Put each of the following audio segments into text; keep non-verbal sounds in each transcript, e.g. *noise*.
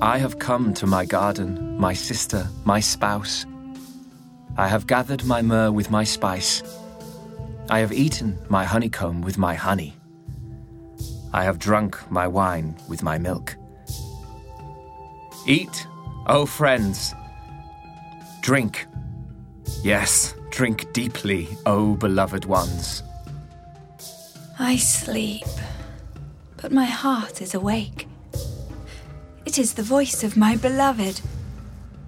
I have come to my garden, my sister, my spouse. I have gathered my myrrh with my spice. I have eaten my honeycomb with my honey. I have drunk my wine with my milk. Eat, O friends. Drink. Yes, drink deeply, O beloved ones. I sleep, but my heart is awake. It is the voice of my beloved.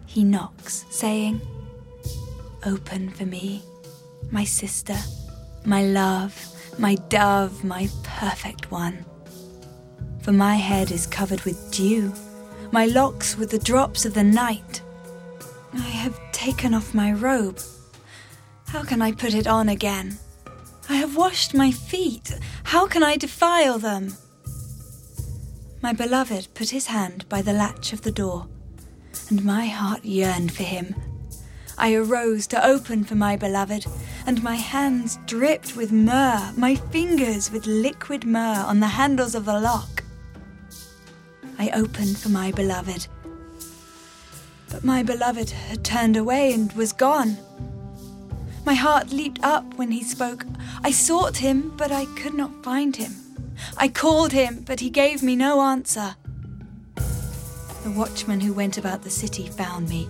He knocks, saying, Open for me, my sister, my love, my dove, my perfect one. For my head is covered with dew, my locks with the drops of the night. I have taken off my robe. How can I put it on again? I have washed my feet. How can I defile them? My beloved put his hand by the latch of the door, and my heart yearned for him. I arose to open for my beloved, and my hands dripped with myrrh, my fingers with liquid myrrh on the handles of the lock. I opened for my beloved, but my beloved had turned away and was gone. My heart leaped up when he spoke. I sought him, but I could not find him. I called him, but he gave me no answer. The watchmen who went about the city found me.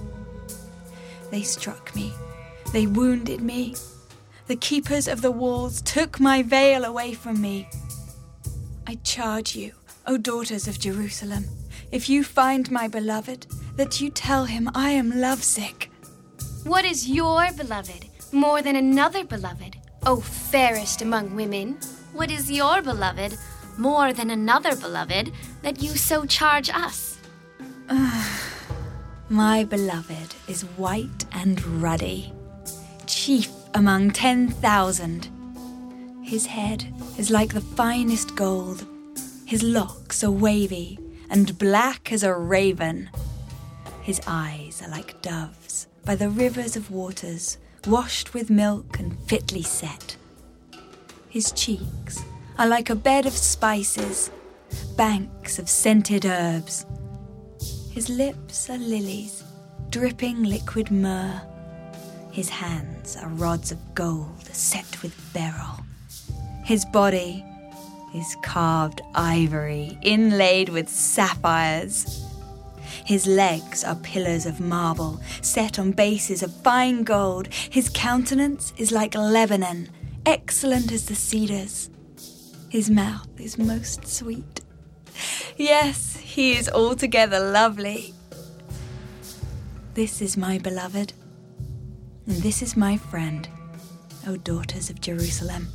They struck me. They wounded me. The keepers of the walls took my veil away from me. I charge you, O daughters of Jerusalem, if you find my beloved, that you tell him I am lovesick. What is your beloved more than another beloved, O fairest among women? What is your beloved more than another beloved that you so charge us? *sighs* My beloved is white and ruddy, chief among ten thousand. His head is like the finest gold, his locks are wavy and black as a raven. His eyes are like doves by the rivers of waters, washed with milk and fitly set. His cheeks are like a bed of spices, banks of scented herbs. His lips are lilies, dripping liquid myrrh. His hands are rods of gold set with beryl. His body is carved ivory, inlaid with sapphires. His legs are pillars of marble, set on bases of fine gold. His countenance is like Lebanon, excellent as the cedars. His mouth is most sweet. Yes, he is altogether lovely. This is my beloved, and this is my friend, O daughters of Jerusalem.